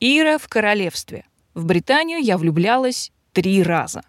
Ира в королевстве. В Британию я влюблялась три раза.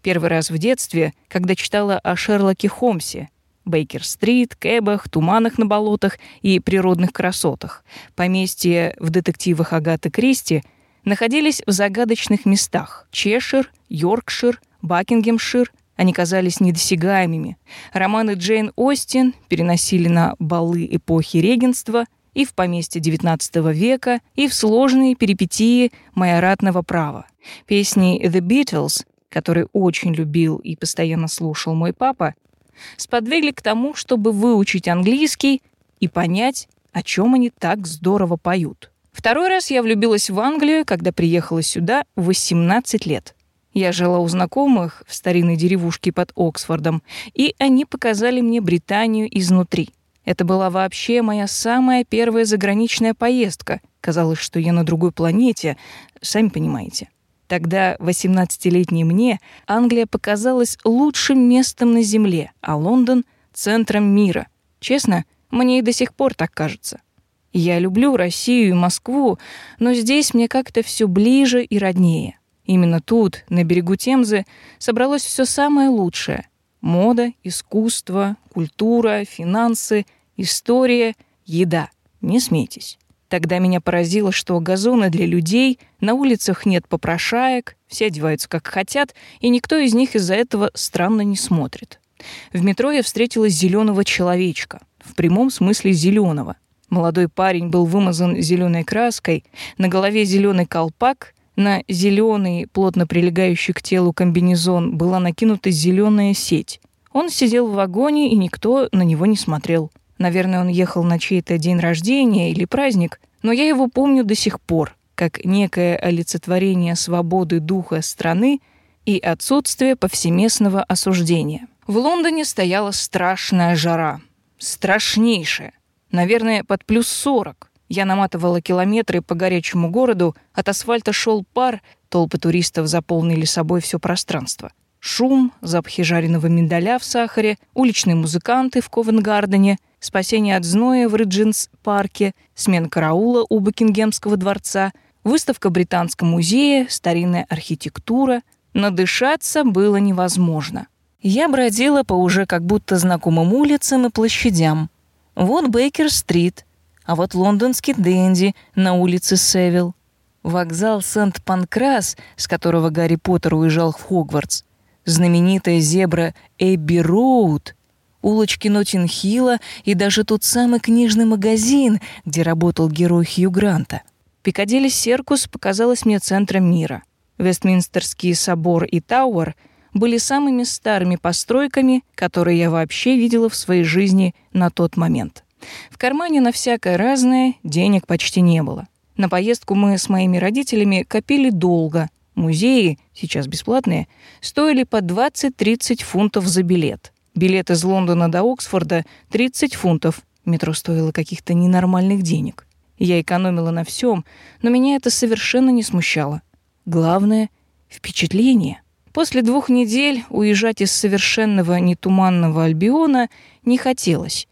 Первый раз в детстве, когда читала о Шерлоке Холмсе, Бейкер-стрит, Кэбах, туманах на болотах и природных красотах. Поместья в детективах Агаты Кристи находились в загадочных местах — Чешир, Йоркшир, Бакингемшир. Они казались недосягаемыми. Романы Джейн Остин переносили на балы эпохи регенства и в поместье XIX века, и в сложные перипетии майоратного права. Песни The Beatles, которые очень любил и постоянно слушал мой папа, сподвигли к тому, чтобы выучить английский и понять, о чем они так здорово поют. Второй раз я влюбилась в Англию, когда приехала сюда в 18 лет. Я жила у знакомых в старинной деревушке под Оксфордом, и они показали мне Британию изнутри. Это была вообще моя самая первая заграничная поездка. Казалось, что я на другой планете, сами понимаете. Тогда 18-летней мне Англия показалась лучшим местом на Земле, а Лондон — центром мира. Честно, мне и до сих пор так кажется. Я люблю Россию и Москву, но здесь мне как-то все ближе и роднее. Именно тут, на берегу Темзы, собралось все самое лучшее. Мода, искусство, культура, финансы, история, еда. Не смейтесь. Тогда меня поразило, что газоны для людей, на улицах нет попрошаек, все одеваются как хотят, и никто из них из-за этого странно не смотрит. В метро я встретила зеленого человечка, в прямом смысле зеленого. Молодой парень был вымазан зеленой краской, на голове зеленый колпак, на зеленый, плотно прилегающий к телу комбинезон была накинута зеленая сеть. Он сидел в вагоне, и никто на него не смотрел. Наверное, он ехал на чей-то день рождения или праздник, но я его помню до сих пор, как некое олицетворение свободы духа страны и отсутствие повсеместного осуждения. В Лондоне стояла страшная жара. Страшнейшая. Наверное, под плюс сорок. Я наматывала километры по горячему городу, от асфальта шел пар, толпы туристов заполнили собой все пространство. Шум, запахи жареного миндаля в сахаре, уличные музыканты в Ковенгардене — спасение от зноя в Риджинс-парке, смена караула у Букингемского дворца, выставка в Британском музее, старинная архитектура. Надышаться было невозможно. Я бродила по уже как будто знакомым улицам и площадям. Вот Бейкер-стрит, а вот лондонский Дэнди на улице Севил. Вокзал Сент-Панкрас, с которого Гарри Поттер уезжал в Хогвартс. Знаменитая зебра Эбби-Роуд — улочки Нотинхилла и даже тот самый книжный магазин, где работал герой Хью Гранта. Пикадилли Серкус показалась мне центром мира. Вестминстерский собор и Тауэр были самыми старыми постройками, которые я вообще видела в своей жизни на тот момент. В кармане на всякое разное денег почти не было. На поездку мы с моими родителями копили долго. Музеи, сейчас бесплатные, стоили по 20-30 фунтов за билет. Билет из Лондона до Оксфорда — 30 фунтов. Метро стоило каких-то ненормальных денег. Я экономила на всем, но меня это совершенно не смущало. Главное — впечатление. После двух недель уезжать из совершенного нетуманного Альбиона не хотелось.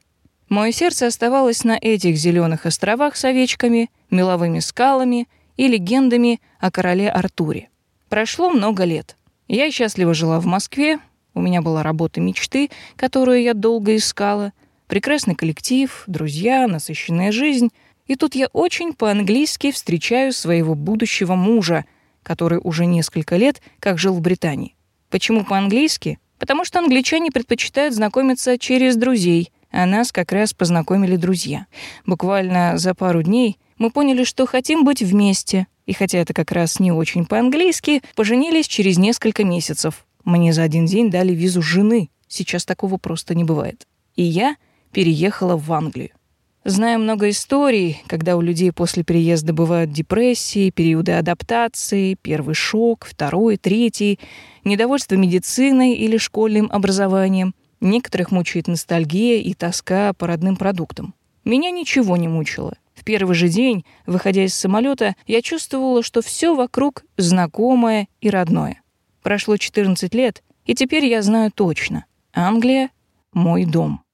Мое сердце оставалось на этих зеленых островах с овечками, меловыми скалами и легендами о короле Артуре. Прошло много лет. Я счастливо жила в Москве, у меня была работа мечты, которую я долго искала, прекрасный коллектив, друзья, насыщенная жизнь. И тут я очень по-английски встречаю своего будущего мужа, который уже несколько лет как жил в Британии. Почему по-английски? Потому что англичане предпочитают знакомиться через друзей, а нас как раз познакомили друзья. Буквально за пару дней мы поняли, что хотим быть вместе, и хотя это как раз не очень по-английски, поженились через несколько месяцев. Мне за один день дали визу жены. Сейчас такого просто не бывает. И я переехала в Англию. Знаю много историй, когда у людей после переезда бывают депрессии, периоды адаптации, первый шок, второй, третий, недовольство медициной или школьным образованием. Некоторых мучает ностальгия и тоска по родным продуктам. Меня ничего не мучило. В первый же день, выходя из самолета, я чувствовала, что все вокруг знакомое и родное. Прошло 14 лет, и теперь я знаю точно. Англия — мой дом.